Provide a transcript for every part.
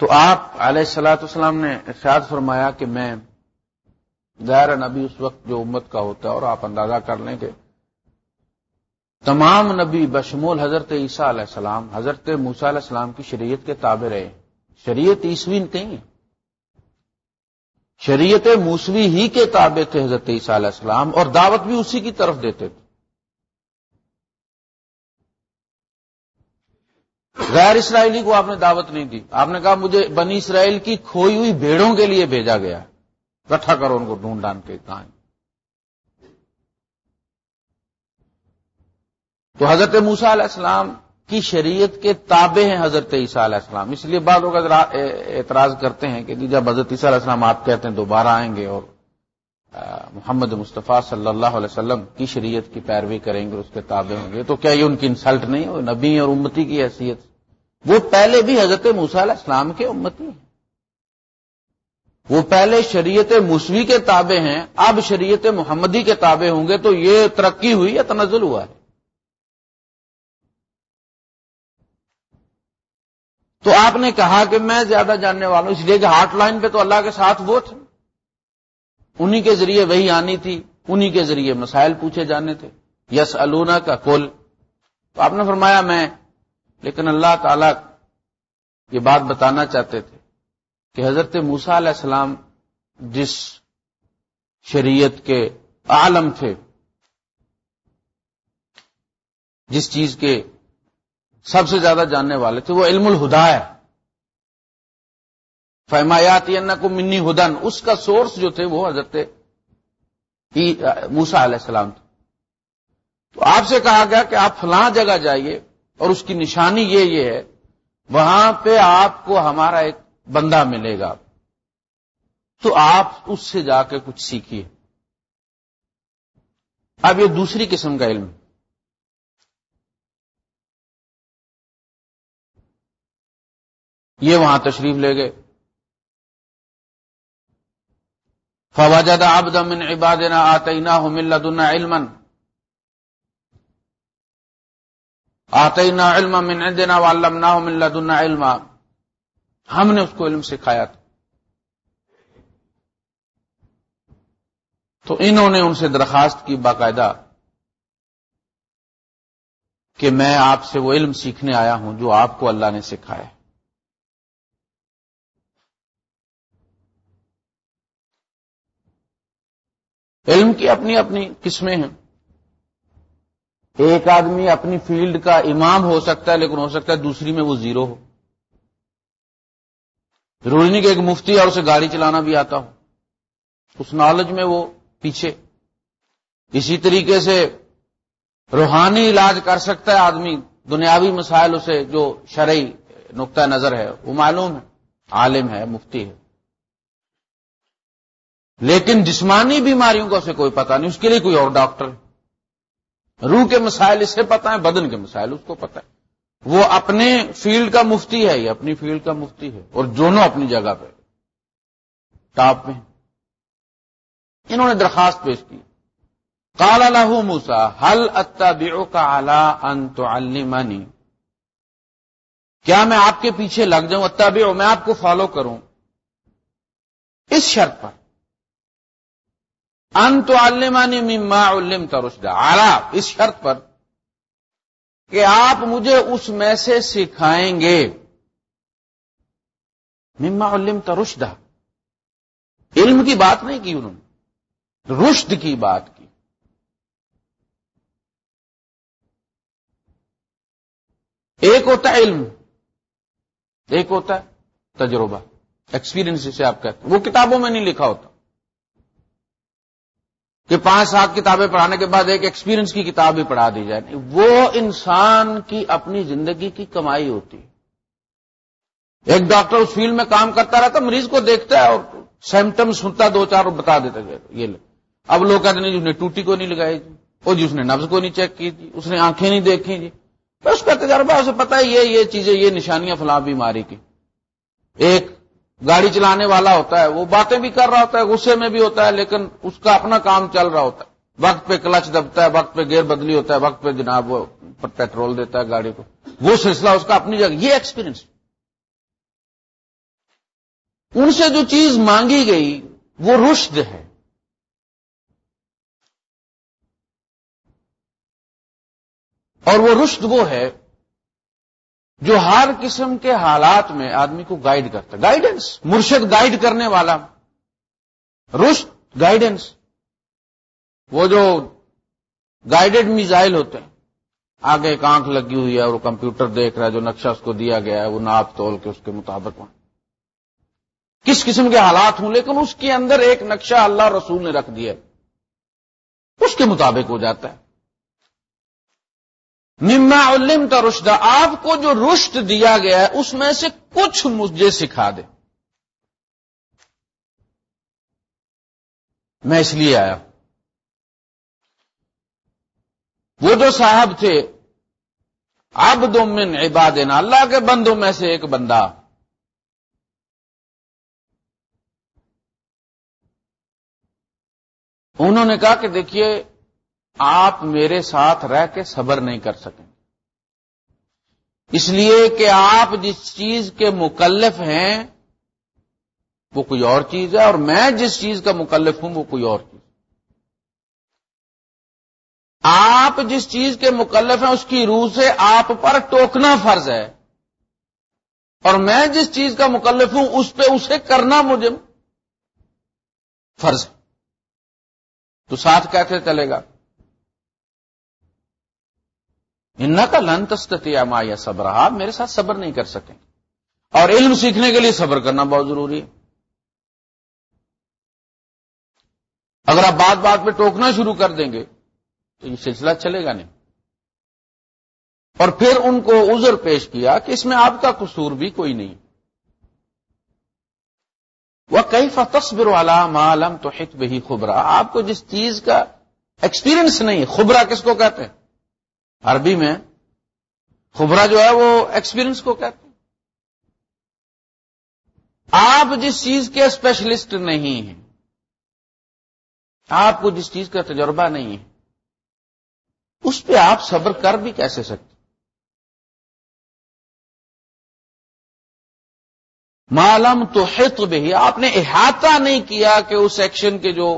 تو آپ علیہ السلاۃ السلام نے ارشاد فرمایا کہ میں ظاہر نبی اس وقت جو امت کا ہوتا ہے اور آپ اندازہ کر لیں کہ تمام نبی بشمول حضرت عیسیٰ علیہ السلام، حضرت موسیٰ علیہ السلام کی شریعت کے تابع رہے۔ شریعت عیسوی نہیں شریعت موسوی ہی کے تابع تھے حضرت عیسیٰ علیہ السلام اور دعوت بھی اسی کی طرف دیتے تھے۔ غیر اسرائیلی کو آپ نے دعوت نہیں دی۔ آپ نے کہا مجھے بنی اسرائیل کی کھوئی ہوئی بھیڑوں کے لیے بھیجا گیا۔ کٹھا کرو ان کو ڈھونڈ ڈان کے کہاں تو حضرت موسا علیہ السلام کی شریعت کے تابع ہیں حضرت عیسیٰ علیہ السلام۔ اس لیے بعض لوگ اعتراض کرتے ہیں کہ جی جب حضرت عیسیٰ علیہ السلام آپ کہتے ہیں دوبارہ آئیں گے اور محمد مصطفیٰ صلی اللہ علیہ وسلم کی شریعت کی پیروی کریں گے اس کے تابع ہوں گے، تو کیا یہ ان کی انسلٹ نہیں ہو نبی اور امتی کی حیثیت۔ وہ پہلے بھی حضرت موسیٰ علیہ السلام کے امتی ہیں۔ وہ پہلے شریعت موسوی کے تابع ہیں، اب شریعت محمدی کے تابع ہوں گے، تو یہ ترقی ہوئی یا تنزل ہوا ہے؟ تو آپ نے کہا کہ میں زیادہ جاننے والا ہوں، اس لیے کہ ہاٹ لائن پہ تو اللہ کے ساتھ وہ تھے۔ انہی کے ذریعے وہی آنی تھی، انہی کے ذریعے مسائل پوچھے جانے تھے۔ یس الونا کا کل تو آپ نے فرمایا میں، لیکن اللہ تعالی یہ بات بتانا چاہتے تھے کہ حضرت موسا علیہ السلام جس شریعت کے عالم تھے، جس چیز کے سب سے زیادہ جاننے والے تھے، وہ علم الہدا ہے۔ فہمایات کو منی ہدن اس کا سورس جو تھے وہ حضرت موسا علیہ السلام تھے۔ تو آپ سے کہا گیا کہ آپ فلاں جگہ جائیے اور اس کی نشانی یہ یہ ہے، وہاں پہ آپ کو ہمارا ایک بندہ ملے گا۔ تو آپ اس سے جا کے کچھ سیکھیے۔ اب یہ دوسری قسم کا علم۔ یہ وہاں تشریف لے گئے۔ فوجد آبد من عبادنا آتینا من لدنا علما. آتینا علما من عندنا وعلمناه من لدنا علما. ہم نے اس کو علم سکھایا تھا۔ تو انہوں نے ان سے درخواست کی باقاعدہ کہ میں آپ سے وہ علم سیکھنے آیا ہوں جو آپ کو اللہ نے سکھایا۔ علم کی اپنی اپنی قسمیں ہیں۔ ایک آدمی اپنی فیلڈ کا امام ہو سکتا ہے لیکن ہو سکتا ہے دوسری میں وہ زیرو ہو۔ ضروری نہیں کہ ایک مفتی اور اسے گاڑی چلانا بھی آتا ہو۔ اس نالج میں وہ پیچھے۔ اسی طریقے سے روحانی علاج کر سکتا ہے آدمی۔ دنیاوی مسائل اسے جو شرعی نقطۂ نظر ہے، وہ معلوم ہے، عالم ہے، مفتی ہے۔ لیکن جسمانی بیماریوں کا اسے کوئی پتا نہیں، اس کے لیے کوئی اور ڈاکٹر روح کے مسائل اسے پتا ہے بدن کے مسائل اس کو پتا ہے وہ اپنے فیلڈ کا مفتی ہے، یہ اپنی فیلڈ کا مفتی ہے، اور دونوں اپنی جگہ پہ۔ ٹاپ میں انہوں نے درخواست پیش کی۔ کالا لہو موسا حل اتبعو کا اعلی انت المانی کیا میں آپ کے پیچھے لگ جاؤں؟ اتبعو، میں آپ کو فالو کروں۔ اس شرط پر انت علمانی مما علم ترشدہ اعلی اس شرط پر کہ آپ مجھے اس میں سے سکھائیں گے. مما علم ترشدہ علم کی بات نہیں کی انہوں نے. رشد کی بات کی. ایک ہوتا ہے علم. ایک ہوتا ہے تجربہ. ایکسپیرئنس جسے آپ کہتے ہیں. وہ کتابوں میں نہیں لکھا ہوتا. کہ پانچ سات کتابیں پڑھانے کے بعد ایک ایکسپیرینس کی کتاب بھی پڑھا دی جائے۔ وہ انسان کی اپنی زندگی کی کمائی ہوتی۔ ایک ڈاکٹر اس فیلڈ میں کام کرتا رہتا، مریض کو دیکھتا ہے اور سمٹم سنتا، دو چار بتا دیتا یہ لے۔ اب لوگ کہتے ہیں جی اس نے ٹوٹی کو نہیں لگائی جی وہ جی اس نے نبز کو نہیں چیک کی جی اس نے آنکھیں نہیں دیکھی جی۔ اس کا تجربہ، اسے پتا ہے یہ یہ چیزیں، یہ نشانیاں فلاں بیماری کی۔ ایک گاڑی چلانے والا ہوتا ہے، وہ باتیں بھی کر رہا ہوتا ہے، غصے میں بھی ہوتا ہے، لیکن اس کا اپنا کام چل رہا ہوتا ہے۔ وقت پہ کلچ دبتا ہے، وقت پہ گیئر بدلی ہوتا ہے، وقت پہ جناب وہ پیٹرول دیتا ہے گاڑی کو۔ وہ سلسلہ اس کا اپنی جگہ، یہ ایکسپیرینس ان سے جو چیز مانگی گئی، وہ رشد ہے۔ اور وہ رشد وہ ہے جو ہر قسم کے حالات میں آدمی کو گائیڈ کرتا ہے. گائیڈنس مرشد گائیڈ کرنے والا. رشد گائیڈنس وہ جو گائیڈڈ میزائل ہوتے ہیں. آگے ایک آنکھ لگی ہوئی ہے اور وہ کمپیوٹر دیکھ رہا ہے، جو نقشہ اس کو دیا گیا ہے، وہ ناپ تول کے اس کے مطابق کس قسم کے حالات ہوں، لیکن اس کے اندر ایک نقشہ اللہ رسول نے رکھ دیا اس کے مطابق ہو جاتا ہے. مما علم کا رشدہ آپ کو جو رشت دیا گیا ہے، اس میں سے کچھ مجھے سکھا دے۔ میں اس لیے آیا۔ وہ جو صاحب تھے، عبد من عبادنا، اللہ کے بندوں میں سے ایک بندہ۔ انہوں نے کہا کہ دیکھیے آپ میرے ساتھ رہ کے صبر نہیں کر سکیں۔ اس لیے کہ آپ جس چیز کے مکلف ہیں، وہ کوئی اور چیز ہے، اور میں جس چیز کا مکلف ہوں، وہ کوئی اور چیز۔ آپ جس چیز کے مکلف ہیں، اس کی روح سے آپ پر ٹوکنا فرض ہے۔ اور میں جس چیز کا مکلف ہوں، اس پہ اسے کرنا مجھے فرض ہے۔ تو ساتھ کیسے چلے گا؟ ان کا لن تستیا ما یا صبر آپ میرے ساتھ صبر نہیں کر سکیں اور علم سیکھنے کے لیے صبر کرنا بہت ضروری ہے۔ اگر آپ بات بات پہ ٹوکنا شروع کر دیں گے، تو یہ سلسلہ چلے گا نہیں۔ اور پھر ان کو عذر پیش کیا کہ اس میں آپ کا قصور بھی کوئی نہیں۔ وہ کئی فتصبر والا معلوم تو ہت بہی خبرا؟ آپ کو جس چیز کا ایکسپیرئنس نہیں خبرا کس کو کہتے ہیں؟ عربی میں خبرا جو ہے وہ ایکسپیرئنس کو کہتے ہیں۔ آپ جس چیز کے اسپیشلسٹ نہیں ہیں، آپ کو جس چیز کا تجربہ نہیں ہے، اس پہ آپ صبر کر بھی کیسے سکتے معلوم تو ہے تو بھی آپ نے احاطہ نہیں کیا کہ اس ایکشن کے جو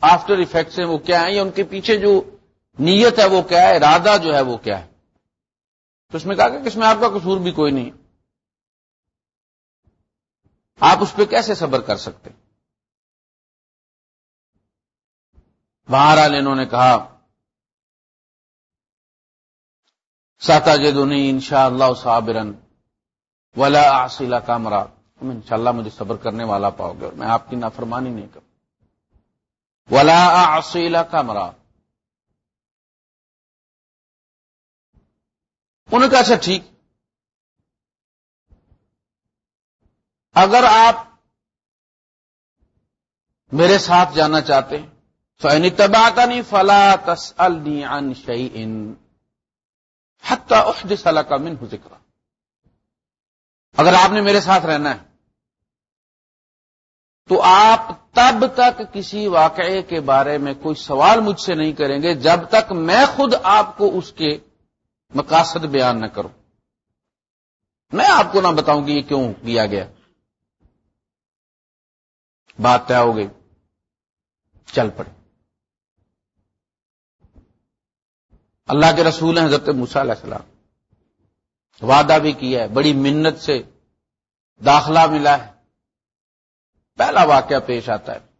آفٹر افیکٹس ہیں وہ کیا ہیں یا ان کے پیچھے جو نیت ہے وہ کیا ہے؟ ارادہ جو ہے وہ کیا ہے؟ تو اس میں کہا کہ اس میں آپ کا قصور بھی کوئی نہیں۔ آپ اس پہ کیسے صبر کر سکتے؟ بہرحال انہوں نے کہا ساتا جدنی ان شاء اللہ صابرن ولا آسیلا کامرا ان شاء اللہ مجھے صبر کرنے والا پاؤ گے اور میں آپ کی نافرمانی نہیں کروں۔ ولا آسیلا کامرا انہوں نے کہا اچھا ٹھیک۔ اگر آپ میرے ساتھ جانا چاہتے ہیں فینی تباتا نہیں فلا تس ان شعی ان حتی کا من ذکر اگر آپ نے میرے ساتھ رہنا ہے، تو آپ تب تک کسی واقعے کے بارے میں کوئی سوال مجھ سے نہیں کریں گے جب تک میں خود آپ کو اس کے مقاصد بیان نہ کروں میں آپ کو نہ بتاؤں کہ یہ کیوں کیا گیا۔ بات طے ہو گئی۔ چل پڑے۔ اللہ کے رسول ہیں حضرت موسا علیہ السلام۔ وعدہ بھی کیا ہے۔ بڑی منت سے داخلہ ملا ہے۔ پہلا واقعہ پیش آتا ہے۔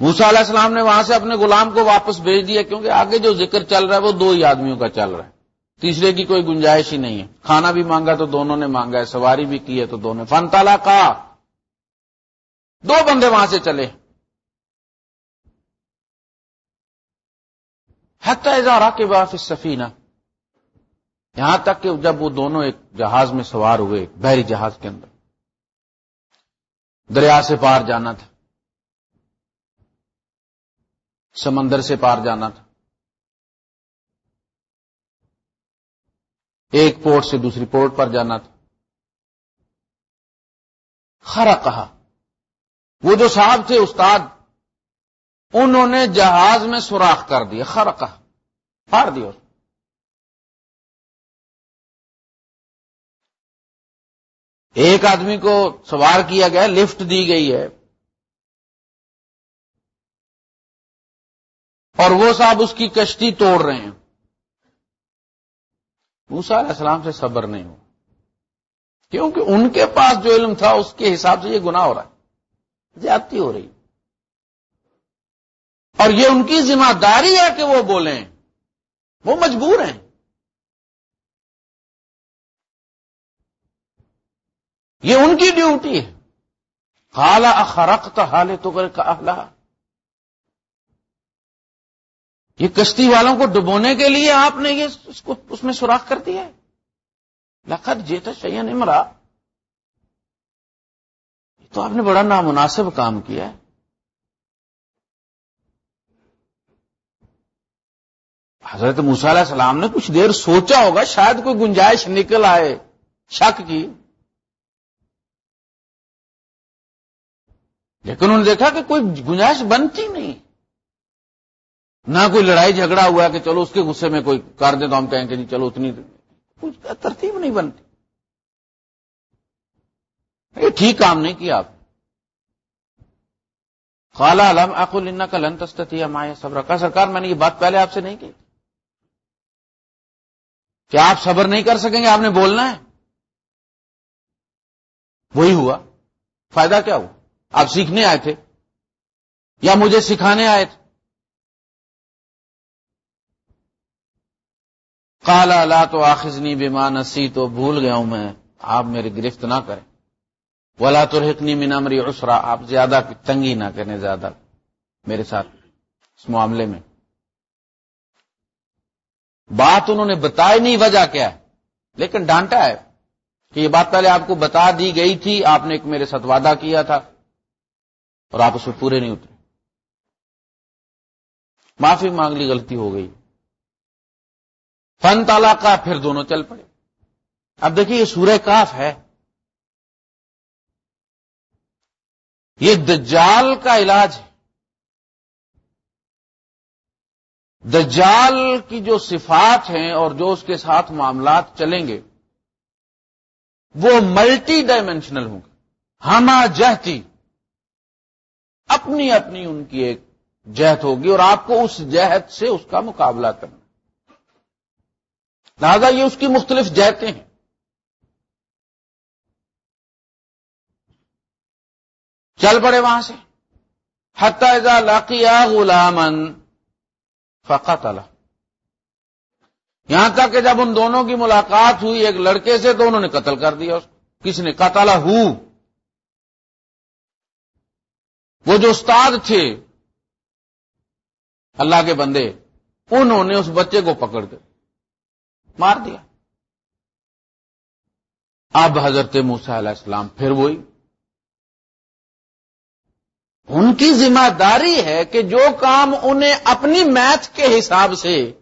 موسا علیہ السلام نے وہاں سے اپنے غلام کو واپس بھیج دیا کیونکہ آگے جو ذکر چل رہا ہے وہ دو ہی آدمیوں کا چل رہا ہے۔ تیسرے کی کوئی گنجائش ہی نہیں ہے۔ کھانا بھی مانگا تو دونوں نے مانگا ہے، سواری بھی کی ہے تو دونوں فن تالا کا دو بندے وہاں سے چلے۔ اظہارا کے باف سفینہ یہاں تک کہ جب وہ دونوں ایک جہاز میں سوار ہوئے بحری جہاز کے اندر۔ دریا سے پار جانا تھا۔ سمندر سے پار جانا تھا۔ ایک پورٹ سے دوسری پورٹ پر جانا تھا۔ خرا کہا وہ جو صاحب تھے استاد، انہوں نے جہاز میں سوراخ کر دیا، خرقہ۔ پھاڑ دیا۔ ایک آدمی کو سوار کیا گیا، لفٹ دی گئی ہے۔ اور وہ صاحب اس کی کشتی توڑ رہے ہیں۔ موسا علیہ السلام سے صبر نہیں ہو۔ کیونکہ ان کے پاس جو علم تھا، اس کے حساب سے یہ گناہ ہو رہا ہے۔ زیادتی ہو رہی۔ اور یہ ان کی ذمہ داری ہے کہ وہ بولیں۔ وہ مجبور ہیں۔ یہ ان کی ڈیوٹی ہے۔ حالا اخرقت حال تو کر یہ کشتی والوں کو ڈبونے کے لیے آپ نے یہ اس کو اس میں سوراخ کر دیا ہے۔ لکھت جیتا شیئن امرا۔ یہ تو آپ نے بڑا نامناسب کام کیا ہے۔ حضرت علیہ السلام نے کچھ دیر سوچا ہوگا، شاید کوئی گنجائش نکل آئے، شک کی۔ لیکن انہوں نے دیکھا کہ کوئی گنجائش بنتی نہیں۔ نہ کوئی لڑائی جھگڑا ہوا کہ چلو اس کے غصے میں کوئی کر دے تو ہم کہیں کہ نہیں چلو اتنی کچھ ترتیب نہیں بنتی۔ یہ ٹھیک کام نہیں کیا آپ خالا علم اقل کا لن تستی مایا صبر کا سرکار، میں نے یہ بات پہلے آپ سے نہیں کی۔ کیا آپ صبر نہیں کر سکیں گے؟ آپ نے بولنا ہے۔ وہی ہوا۔ فائدہ کیا ہوا؟ آپ سیکھنے آئے تھے یا مجھے سکھانے آئے تھے؟ کالا لا تو آخذنی بیمان نسی تو بھول گیا ہوں میں، آپ میری گرفت نہ کریں۔ ولا تو رکنی مینامری اسرا آپ زیادہ تنگی نہ کریں، زیادہ میرے ساتھ اس معاملے میں۔ بات انہوں نے بتائی نہیں، وجہ کیا ہے؟ لیکن ڈانٹا ہے کہ یہ بات پہلے آپ کو بتا دی گئی تھی، آپ نے ایک میرے ساتھ وعدہ کیا تھا اور آپ اس میں پورے نہیں اترے۔ معافی مانگ لی، غلطی ہو گئی۔ فن تالا کا پھر دونوں چل پڑے۔ اب دیکھیے، یہ سورہ کاف ہے۔ یہ دجال کا علاج ہے۔ دجال کی جو صفات ہیں اور جو اس کے ساتھ معاملات چلیں گے، وہ ملٹی ڈائمینشنل ہوں گے۔ ہما جہتی۔ اپنی اپنی ان کی ایک جہت ہوگی اور آپ کو اس جہت سے اس کا مقابلہ کرنا۔ لہذا یہ اس کی مختلف جہتیں ہیں۔ چل پڑے وہاں سے۔ حتیٰ لاقیہ غلامن فقط اللہ یہاں تک کہ جب ان دونوں کی ملاقات ہوئی ایک لڑکے سے تو انہوں نے قتل کر دیا اس کو۔ کس نے قتل ہو۔ وہ جو استاد تھے اللہ کے بندے، انہوں نے اس بچے کو پکڑ کر مار دیا۔ اب حضرت موسا علیہ السلام پھر وہی۔ ان کی ذمہ داری ہے کہ جو کام انہیں اپنی میتھ کے حساب سے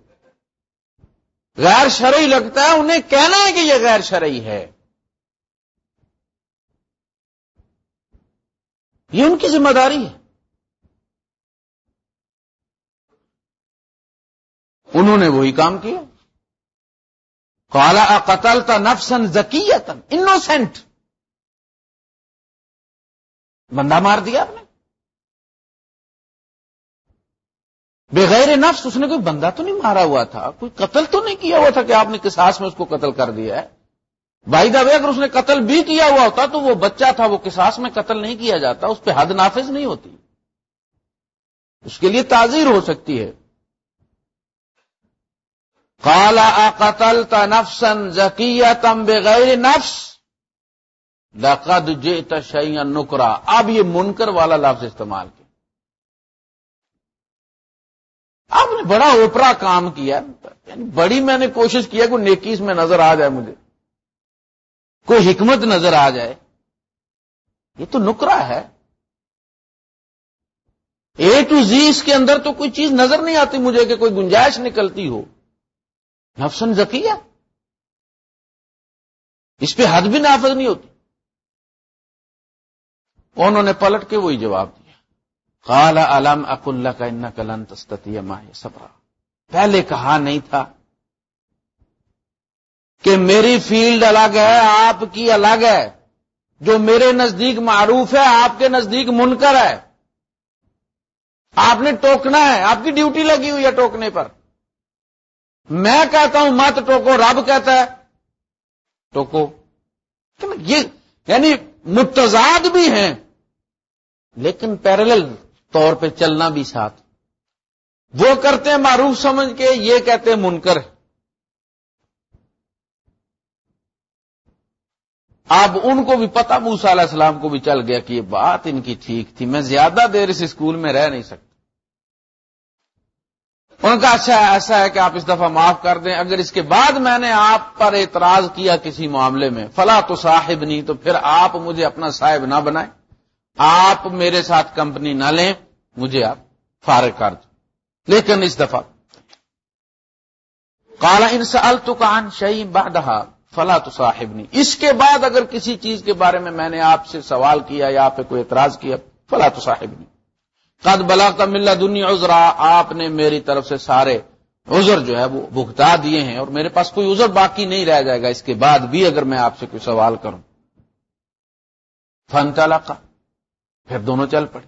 غیر شرعی لگتا ہے، انہیں کہنا ہے کہ یہ غیر شرعی ہے۔ یہ ان کی ذمہ داری ہے۔ انہوں نے وہی کام کیا۔ کالا قتل تا نفسن زکیتن انوسینٹ بندہ مار دیا آپ نے؟ بغیر نفس اس نے کوئی بندہ تو نہیں مارا ہوا تھا؟ کوئی قتل تو نہیں کیا ہوا تھا کہ آپ نے کساس میں اس کو قتل کر دیا ہے؟ بھائی دبے اگر اس نے قتل بھی کیا ہوا ہوتا تو وہ بچہ تھا، وہ کساس میں قتل نہیں کیا جاتا، اس پہ حد نافذ نہیں ہوتی۔ اس کے لیے تعزیر ہو سکتی ہے۔ کالا قتل تا نفسن بغیر نفس؟ لقد جئت شیئا نکرا. اب یہ منکر والا لفظ استعمال کیا۔ آپ نے بڑا اوپرا کام کیا۔ یعنی بڑی میں نے کوشش کیا کہ نیکیز میں نظر آ جائے مجھے۔ کوئی حکمت نظر آ جائے۔ یہ تو نکرا ہے۔ اے ٹو زی اس کے اندر تو کوئی چیز نظر نہیں آتی مجھے کہ کوئی گنجائش نکلتی ہو۔ نفسن زکیہ اس پہ حد بھی نافذ نہیں ہوتی۔ انہوں نے پلٹ کے وہی جواب دیا۔ قال علم اک اللہ کا ان کلن تستتی ماہ سبرا پہلے کہا نہیں تھا کہ میری فیلڈ الگ ہے، آپ کی الگ ہے۔ جو میرے نزدیک معروف ہے، آپ کے نزدیک منکر ہے۔ آپ نے ٹوکنا ہے، آپ کی ڈیوٹی لگی ہوئی ہے ٹوکنے پر۔ میں کہتا ہوں، مت ٹوکو، رب کہتا ہے، ٹوکو۔ یہ یعنی متضاد بھی ہیں، لیکن پیرل طور پہ چلنا بھی ساتھ۔ وہ کرتے ہیں معروف سمجھ کے، یہ کہتے ہیں منکر۔ اب ان کو بھی پتا موسا علیہ السلام کو بھی چل گیا کہ یہ بات ان کی ٹھیک تھی۔ میں زیادہ دیر اس اسکول میں رہ نہیں سکتا۔ ان کا اچھا ایسا ہے کہ آپ اس دفعہ معاف کر دیں۔ اگر اس کے بعد میں نے آپ پر اعتراض کیا کسی معاملے میں، فلا تو صاحب نہیں تو پھر آپ مجھے اپنا صاحب نہ بنائیں۔ آپ میرے ساتھ کمپنی نہ لیں، مجھے آپ فارغ کر دیں۔ لیکن اس دفعہ کالا انسال تو کان بادہ فلا تو صاحب نہیں اس کے بعد اگر کسی چیز کے بارے میں میں نے آپ سے سوال کیا یا آپ کوئی اعتراض کیا، فلا تو صاحب نہیں قد بلا کا ملا دنیا عذرا آپ نے میری طرف سے سارے عذر جو ہے وہ بھگتا دیے ہیں اور میرے پاس کوئی عذر باقی نہیں رہ جائے گا۔ اس کے بعد بھی اگر میں آپ سے کوئی سوال کروں۔ فن چلا کا پھر دونوں چل پڑے۔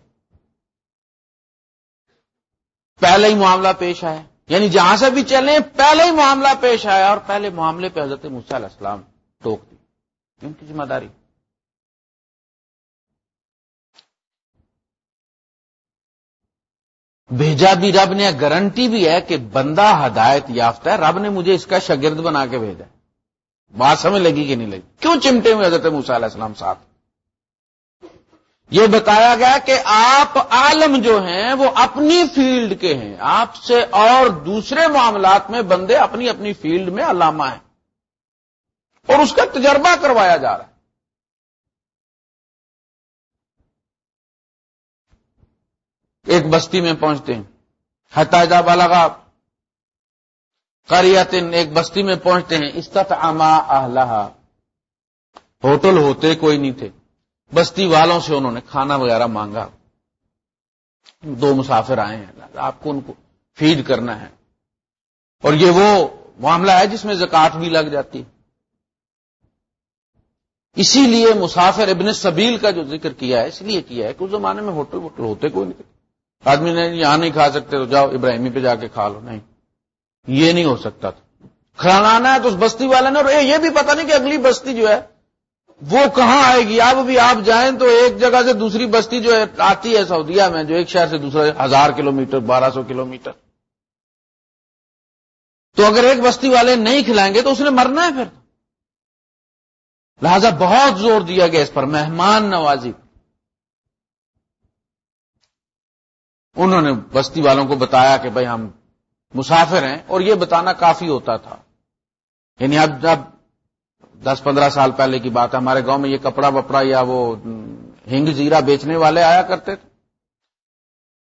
پہلے ہی معاملہ پیش آیا۔ یعنی جہاں سے بھی چلے پہلے ہی معاملہ پیش آیا اور پہلے معاملے پہ حضرت علیہ السلام ٹوک دی۔ ان کی ذمہ داری۔ بھیجا بھی رب نے، گارنٹی بھی ہے کہ بندہ ہدایت یافتہ ہے۔ رب نے مجھے اس کا شگرد بنا کے بھیجا بات سمجھ لگی کہ نہیں لگی؟ کیوں چمٹے ہوئے حضرت علیہ السلام ساتھ یہ بتایا گیا کہ آپ عالم جو ہیں، وہ اپنی فیلڈ کے ہیں۔ آپ سے اور دوسرے معاملات میں بندے اپنی اپنی فیلڈ میں علامہ ہیں۔ اور اس کا تجربہ کروایا جا رہا ہے۔ ایک بستی میں پہنچتے ہیں۔ حتاجہ بالا کریتن ایک بستی میں پہنچتے ہیں۔ استط اما ہوٹل ہوتے کوئی نہیں تھے۔ بستی والوں سے انہوں نے کھانا وغیرہ مانگا۔ دو مسافر آئے ہیں۔ آپ کو ان کو فیڈ کرنا ہے۔ اور یہ وہ معاملہ ہے جس میں زکات بھی لگ جاتی۔ اسی لیے مسافر ابن سبیل کا جو ذکر کیا ہے، اس لیے کیا ہے کہ اس زمانے میں ہوٹل ووٹل ہوتے کوئی نہیں آدمی نے یہاں نہیں کھا سکتے تو جاؤ ابراہیمی پہ جا کے کھا لو۔ نہیں، یہ نہیں ہو سکتا تھا۔ کھانا ہے تو اس بستی والے نے، اور یہ بھی پتا نہیں کہ اگلی بستی جو ہے، وہ کہاں آئے گی؟ اب بھی آپ جائیں تو ایک جگہ سے دوسری بستی جو آتی ہے سعودیہ میں، جو ایک شہر سے دوسرا، ہزار کلو میٹر بارہ سو کلو میٹر تو اگر ایک بستی والے نہیں کھلائیں گے تو اس نے مرنا ہے پھر۔ لہذا بہت زور دیا گیا اس پر، مہمان نوازی۔ انہوں نے بستی والوں کو بتایا کہ بھائی ہم مسافر ہیں، اور یہ بتانا کافی ہوتا تھا۔ یعنی اب جب دس پندرہ سال پہلے کی بات ہے، ہمارے گاؤں میں یہ کپڑا وپڑا یا وہ ہنگ زیرا بیچنے والے آیا کرتے تھے۔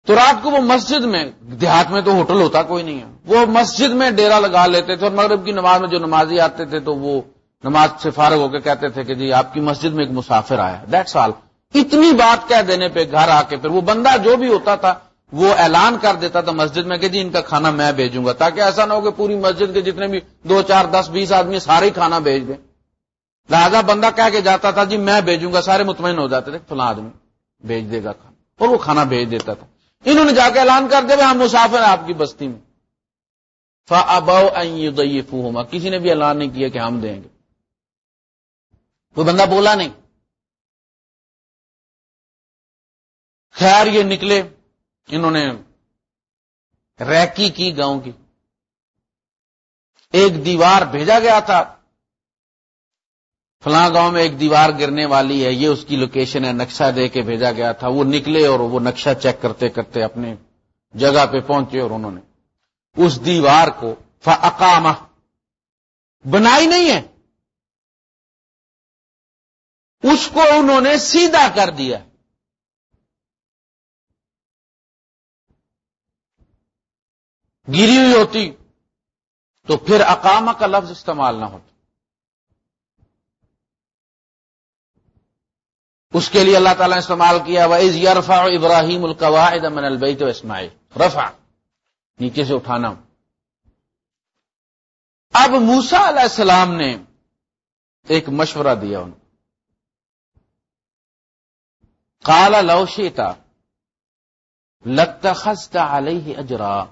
تو رات کو وہ مسجد میں، دیہات میں تو ہوٹل ہوتا کوئی نہیں ہے۔ وہ مسجد میں ڈیرا لگا لیتے تھے اور مغرب کی نماز میں جو نمازی آتے تھے تو وہ نماز سے فارغ ہو کے کہتے تھے کہ جی آپ کی مسجد میں ایک مسافر آیا۔ دیٹ سال اتنی بات کہہ دینے پہ گھر آ کے پھر وہ بندہ جو بھی ہوتا تھا وہ اعلان کر دیتا تھا مسجد میں کہ جی ان کا کھانا میں بھیجوں گا، تاکہ ایسا نہ ہو کہ پوری مسجد کے جتنے بھی دو، چار، دس، بیس آدمی سارے کھانا بھیج دیں۔ لہذا بندہ کہہ کے جاتا تھا جی میں بھیجوں گا، سارے مطمئن ہو جاتے تھے، فلاں آدمی بھیج دے گا کھانا۔ اور وہ کھانا بھیج دیتا تھا۔ انہوں نے جا کے اعلان کر دیا ہم مسافر آپ کی بستی میں۔ فا کسی نے بھی اعلان نہیں کیا کہ ہم دیں گے۔ کوئی بندہ بولا نہیں۔ خیر، یہ نکلے۔ انہوں نے ریکی کی گاؤں کی۔ ایک دیوار بھیجا گیا تھا۔ فلاں گاؤں میں ایک دیوار گرنے والی ہے، یہ اس کی لوکیشن ہے، نقشہ دے کے بھیجا گیا تھا۔ وہ نکلے اور وہ نقشہ چیک کرتے کرتے اپنے جگہ پہ پہنچے اور انہوں نے اس دیوار کو فقامہ بنائی نہیں ہے۔ اس کو انہوں نے سیدھا کر دیا۔ گری ہوئی ہوتی تو پھر اقامہ کا لفظ استعمال نہ ہوتا۔ اس کے لیے اللہ تعالیٰ نے استعمال کیا وز یرفا ابراہیم القواعد من البیت و اسماعیل رفع۔ نیچے سے اٹھانا۔ اب موسا علیہ السلام نے ایک مشورہ دیا ان کالا لوشیتا لگتا خستہ علیہ اجرا۔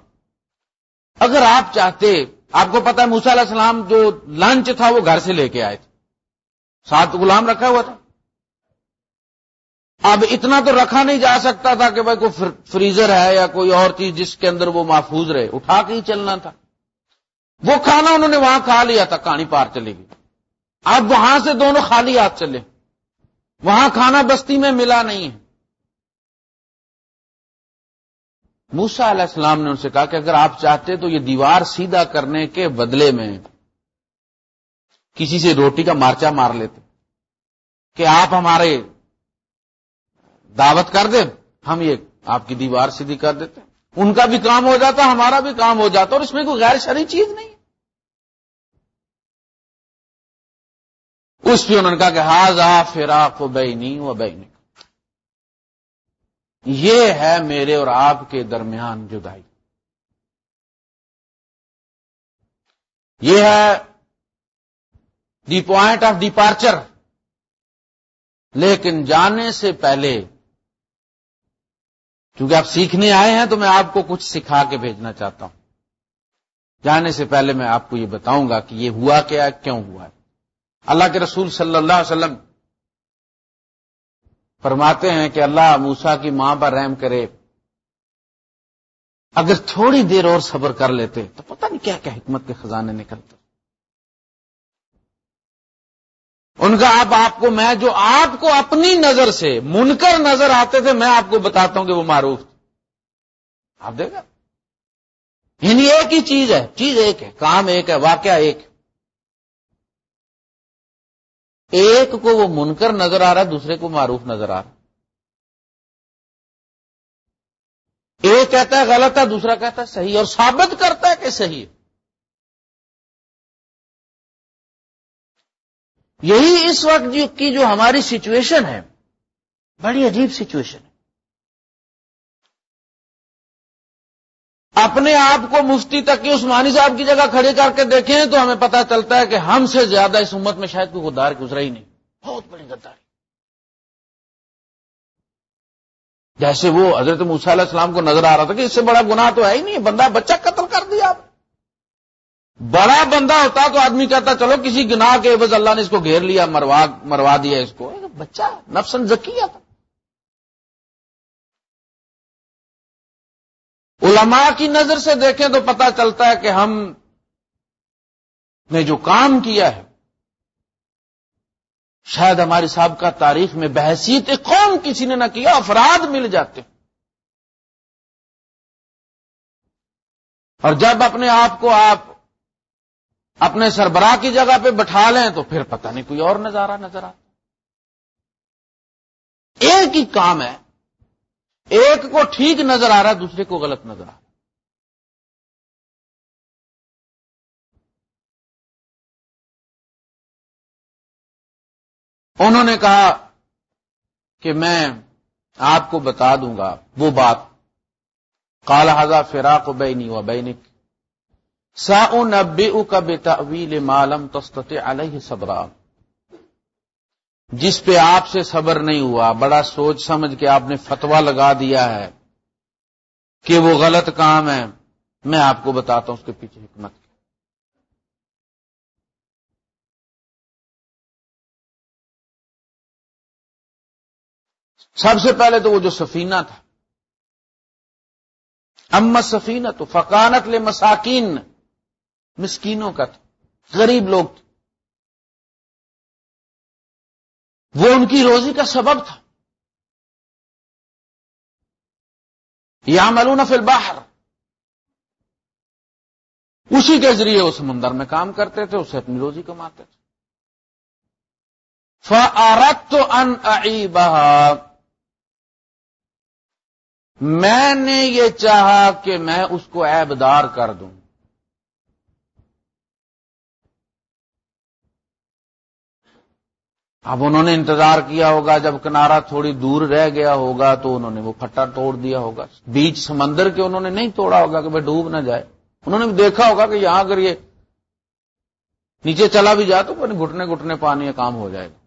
اگر آپ چاہتے، آپ کو پتا ہے موسا علیہ السلام جو لنچ تھا وہ گھر سے لے کے آئے تھے۔ ساتھ غلام رکھا ہوا تھا۔ اب اتنا تو رکھا نہیں جا سکتا تھا کہ بھائی کوئی فریزر ہے یا کوئی اور چیز جس کے اندر وہ محفوظ رہے۔ اٹھا کے ہی چلنا تھا۔ وہ کھانا انہوں نے وہاں کھا لیا تھا، کہانی پار چلے گی اب وہاں سے دونوں خالی ہاتھ چلے۔ وہاں کھانا بستی میں ملا نہیں ہے۔ موسا علیہ السلام نے ان سے کہا کہ اگر آپ چاہتے تو یہ دیوار سیدھا کرنے کے بدلے میں کسی سے روٹی کا مارچا مار لیتے کہ آپ ہمارے دعوت کر دیں، ہم یہ آپ کی دیوار سیدھی کر دیتے۔ ان کا بھی کام ہو جاتا، ہمارا بھی کام ہو جاتا، اور اس میں کوئی غیر شرعی چیز نہیں۔ اس پہ انہوں نے کہا کہ ہاض فراق و بینی و بینی یہ ہے میرے اور آپ کے درمیان جدائی۔ یہ ہے دی پوائنٹ آف ڈیپارچر۔ لیکن جانے سے پہلے کیونکہ آپ سیکھنے آئے ہیں تو میں آپ کو کچھ سکھا کے بھیجنا چاہتا ہوں۔ جانے سے پہلے میں آپ کو یہ بتاؤں گا کہ یہ ہوا کیا، کیوں ہوا ہے۔ اللہ کے رسول صلی اللہ علیہ وسلم فرماتے ہیں کہ اللہ موسا کی ماں پر رحم کرے۔ اگر تھوڑی دیر اور صبر کر لیتے تو پتہ نہیں کیا کیا حکمت کے خزانے نکلتے۔ ان کا آپ آپ کو میں جو آپ کو اپنی نظر سے منکر نظر آتے تھے میں آپ کو بتاتا ہوں کہ وہ معروف آپ دے گا یعنی ایک ہی چیز ہے، چیز ایک ہے، کام ایک ہے، واقعہ ایک۔ ایک کو وہ منکر نظر آ رہا ہے، دوسرے کو معروف نظر آ رہا ایک کہتا ہے غلط ہے، دوسرا کہتا ہے صحیح، اور ثابت کرتا ہے کہ صحیح یہی اس وقت کی جو ہماری سچویشن ہے، بڑی عجیب سچویشن ہے۔ اپنے آپ کو مفتی تک کی عثمانی صاحب کی جگہ کھڑے کر کے دیکھیں تو ہمیں پتا چلتا ہے کہ ہم سے زیادہ اس امت میں شاید کوئی غدار گزرا ہی نہیں۔ بہت بڑی غداری۔ جیسے وہ حضرت موسیٰ علیہ السلام کو نظر آ رہا تھا کہ اس سے بڑا گناہ تو ہے ہی نہیں، بندہ بچہ قتل کر دیا۔ آپ بڑا بندہ ہوتا تو آدمی کہتا چلو کسی گناہ کے بس اللہ نے اس کو گھیر لیا، مروا مروا دیا اس کو۔ بچہ نفسن زکیہ تھا۔ علماء کی نظر سے دیکھیں تو پتا چلتا ہے کہ ہم نے جو کام کیا ہے، شاید ہماری سابقہ تاریخ میں بحثیت قوم کسی نے نہ کیا افراد مل جاتے ہیں۔ اور جب اپنے آپ کو آپ اپنے سربراہ کی جگہ پہ بٹھا لیں تو پھر پتہ نہیں کوئی اور نظارہ نظر آتا۔ ایک ہی کام ہے ایک کو ٹھیک نظر آ رہا دوسرے کو غلط نظر آ رہا انہوں نے کہا کہ میں آپ کو بتا دوں گا وہ بات۔ کالا حضا فراق و بینی و بینک۔ سا نبی کا بے تعویل معلوم تستط علیہ صبرا۔ جس پہ آپ سے صبر نہیں ہوا، بڑا سوچ سمجھ کے آپ نے فتوا لگا دیا ہے کہ وہ غلط کام ہے۔ میں آپ کو بتاتا ہوں اس کے پیچھے حکمت۔ سب سے پہلے تو وہ جو سفینہ تھا۔ اما سفینہ تو فقانت لے مساکین مسکینوں کا تھا۔ غریب لوگ تھے۔ وہ ان کی روزی کا سبب تھا۔ یا ملون فل باہر اسی کے ذریعے وہ سمندر میں کام کرتے تھے، اسے اپنی روزی کماتے تھے۔ فارت تو ان میں نے یہ چاہا کہ میں اس کو ایبدار کر دوں۔ اب انہوں نے انتظار کیا ہوگا، جب کنارا تھوڑی دور رہ گیا ہوگا تو انہوں نے وہ پھٹا توڑ دیا ہوگا۔ بیچ سمندر کے انہوں نے نہیں توڑا ہوگا کہ بھائی ڈوب نہ جائے۔ انہوں نے دیکھا ہوگا کہ یہاں اگر یہ نیچے چلا بھی جائے تو گھٹنے گھٹنے پانی کام ہو جائے گا۔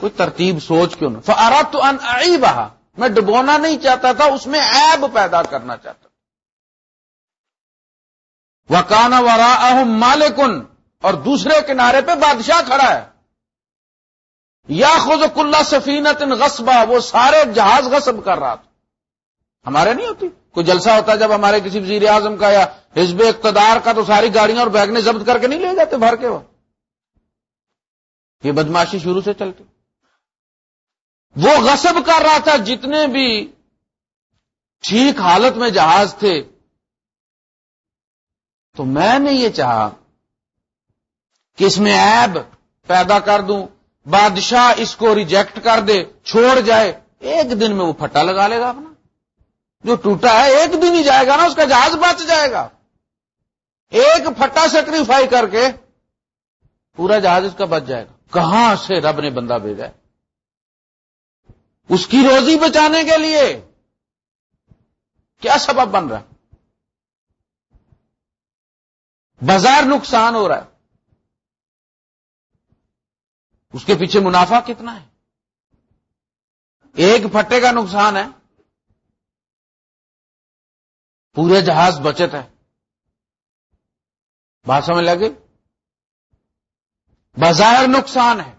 کوئی ترتیب سوچ کیوں نہ فارا تو ان بہا میں ڈبونا نہیں چاہتا تھا، اس میں ایب پیدا کرنا چاہتا تھا۔ وکانا ورا مالکن اور دوسرے کنارے پہ بادشاہ کھڑا ہے۔ یا خود کلّا سفینت غصبہ وہ سارے جہاز غصب کر رہا تھا۔ ہمارے نہیں ہوتی؟ کوئی جلسہ ہوتا جب ہمارے کسی وزیر اعظم کا یا حزب اقتدار کا تو ساری گاڑیاں اور بیگنے ضبط کر کے نہیں لے جاتے بھر کے وہ؟ یہ بدماشی شروع سے چلتی۔ وہ غصب کر رہا تھا جتنے بھی ٹھیک حالت میں جہاز تھے۔ تو میں نے یہ چاہا کہ اس میں ایب پیدا کر دوں۔ بادشاہ اس کو ریجیکٹ کر دے، چھوڑ جائے، ایک دن میں وہ پھٹا لگا لے گا اپنا۔ جو ٹوٹا ہے، ایک دن ہی جائے گا نا، اس کا جہاز بچ جائے گا۔ ایک پھٹا سیکریفائی کر کے پورا جہاز اس کا بچ جائے گا۔ کہاں سے رب نے بندہ بھیجا ہے؟ اس کی روزی بچانے کے لیے۔ کیا سبب بن رہا ہے؟ بازار نقصان ہو رہا ہے۔ اس کے پیچھے منافع کتنا ہے؟ ایک پھٹے کا نقصان ہے۔ پورے جہاز بچت ہے۔ بات سمجھ لگے بظاہر نقصان ہے۔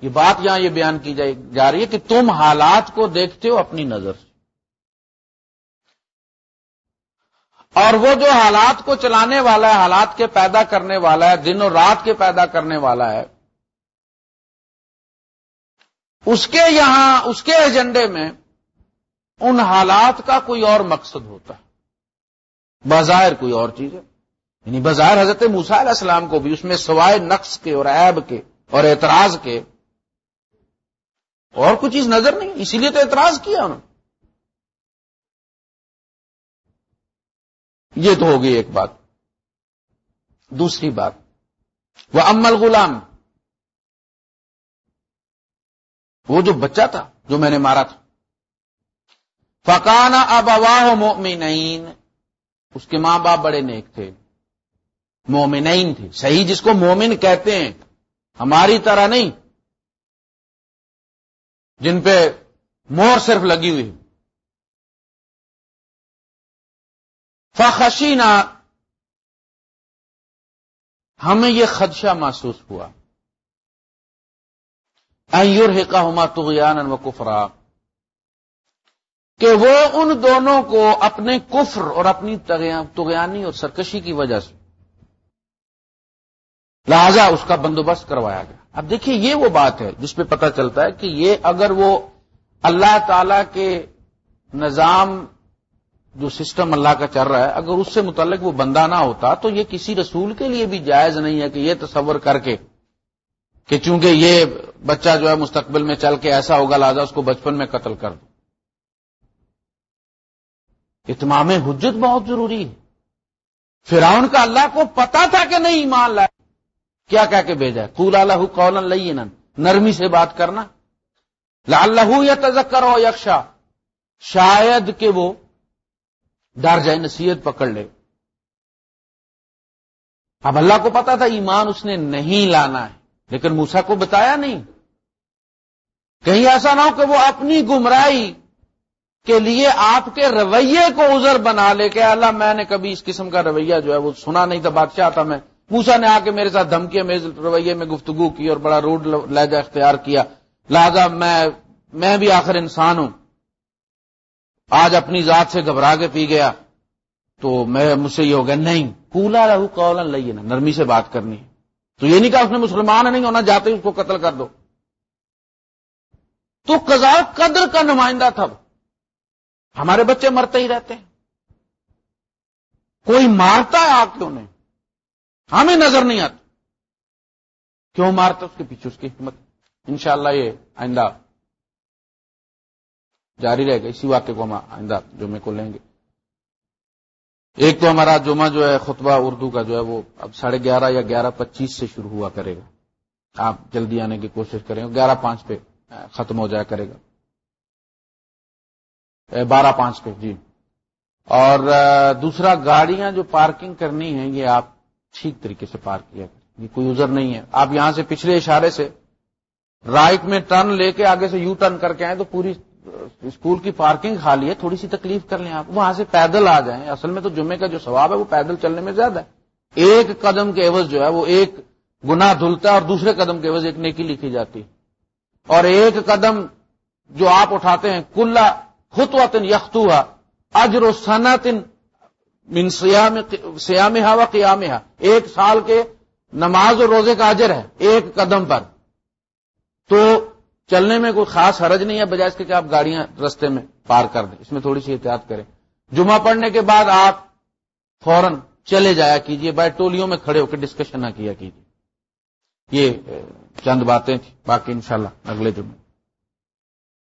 یہ بات یہاں یہ بیان کی جا رہی ہے کہ تم حالات کو دیکھتے ہو اپنی نظر سے۔ اور وہ جو حالات کو چلانے والا ہے، حالات کے پیدا کرنے والا ہے، دن اور رات کے پیدا کرنے والا ہے اس کے یہاں، اس کے ایجنڈے میں ان حالات کا کوئی اور مقصد ہوتا ہے۔ بظاہر کوئی اور چیز ہے۔ یعنی بظاہر حضرت علیہ السلام کو بھی اس میں سوائے نقص کے اور عیب کے اور اعتراض کے اور کوئی چیز نظر نہیں۔ اسی لیے تو اعتراض کیا انہوں نے۔ یہ تو ہوگی ایک بات۔ دوسری بات۔ وہ امل غلام وہ جو بچہ تھا، جو میں نے مارا تھا۔ فکانا اب اواہ مومنین اس کے ماں باپ بڑے نیک تھے۔ مومنین تھے۔ صحیح جس کو مومن کہتے ہیں، ہماری طرح نہیں۔ جن پہ مور صرف لگی ہوئی۔ فخشینا ہمیں یہ خدشہ محسوس ہوا۔ تغیان و کفرا کہ وہ ان دونوں کو اپنے کفر اور اپنی تغیانی اور سرکشی کی وجہ سے لہذا اس کا بندوبست کروایا گیا۔ اب دیکھیے یہ وہ بات ہے جس پہ پتہ چلتا ہے کہ یہ اگر وہ اللہ تعالی کے نظام جو سسٹم اللہ کا چل رہا ہے، اگر اس سے متعلق وہ بندہ نہ ہوتا تو یہ کسی رسول کے لیے بھی جائز نہیں ہے کہ یہ تصور کر کے کہ چونکہ یہ بچہ جو ہے مستقبل میں چل کے ایسا ہوگا، لہذا اس کو بچپن میں قتل کر دو۔ اتمام حجت بہت ضروری ہے۔ فرعون کا اللہ کو پتا تھا کہ نہیں ایمان لائے۔ کیا کہہ کے بھیجا کول اللہ قول لئی نرمی سے بات کرنا۔ اللہ یا تذکر ہو یکشا شاید کہ وہ ڈر جائے، نصیحت پکڑ لے۔ اب اللہ کو پتا تھا ایمان اس نے نہیں لانا ہے۔ لیکن موسا کو بتایا نہیں۔ کہیں ایسا نہ ہو کہ وہ اپنی گمراہی کے لیے آپ کے رویے کو ازر بنا لے کہ اللہ میں نے کبھی اس قسم کا رویہ جو ہے وہ سنا نہیں تھا، بادشاہ تھا میں۔ موسا نے آ کے میرے ساتھ دھمکی میز رویے میں گفتگو کی اور بڑا روڈ لہجہ اختیار کیا۔ لہذا میں میں بھی آخر انسان ہوں۔ آج اپنی ذات سے گھبرا کے پی گیا۔ تو میں مجھ سے یہ ہو گیا، نہیں کولا رہو کولا لئیے نا نرمی سے بات کرنی۔ ہے تو یہ نہیں کہا اس نے مسلمان نہیں ہونا جاتے اس کو قتل کر دو۔ تو قضاء قدر کا نمائندہ تھا ہمارے بچے مرتے ہی رہتے ہیں۔ کوئی مارتا ہے آپ کیوں نہیں ہمیں نظر نہیں آتی۔ کیوں مارتا اس کے پیچھے اس کی حکمت۔ انشاءاللہ یہ آئندہ جاری رہے گا۔ اسی واقعے کو ہم آئندہ جمعے کو لیں گے۔ ایک تو ہمارا جمعہ جو ہے، خطبہ اردو کا جو ہے، وہ اب ساڑھے گیارہ یا گیارہ پچیس سے شروع ہوا کرے گا۔ آپ جلدی آنے کی کوشش کریں، گیارہ پانچ پہ ختم ہو جایا کرے گا۔ بارہ پانچ پہ جی۔ اور دوسرا، گاڑیاں جو پارکنگ کرنی ہے یہ آپ ٹھیک طریقے سے پارک کیا یہ کوئی ازر نہیں ہے۔ آپ یہاں سے پچھلے اشارے سے رائٹ میں ٹرن لے کے آگے سے یو ٹرن کر کے آئے تو پوری اسکول کی پارکنگ خالی ہے، تھوڑی سی تکلیف کر لیں آپ۔ وہاں سے پیدل آ جائیں۔ اصل میں تو جمعے کا جو ثواب ہے، وہ پیدل چلنے میں زیادہ ہے۔ ایک قدم کے عوض جو ہے، وہ ایک گنا دھلتا ہے اور دوسرے قدم کے عوض ایک نیکی لکھی جاتی۔ اور ایک قدم جو آپ اٹھاتے ہیں، کلا خطوطن یختوا اجر و صنعتن من سیام ہا و قیام ایک سال کے نماز اور روزے کا اجر ہے، ایک قدم پر۔ تو چلنے میں کوئی خاص حرج نہیں ہے، بجائے اس کے کہ آپ گاڑیاں رستے میں پار کر دیں۔ اس میں تھوڑی سی احتیاط کریں۔ جمعہ پڑھنے کے بعد آپ فوراً چلے جایا کیجیے بائی ٹولیوں میں کھڑے ہو کے ڈسکشن نہ کیا کیجیے یہ چند باتیں تھیں، باقی انشاءاللہ اگلے جمعے۔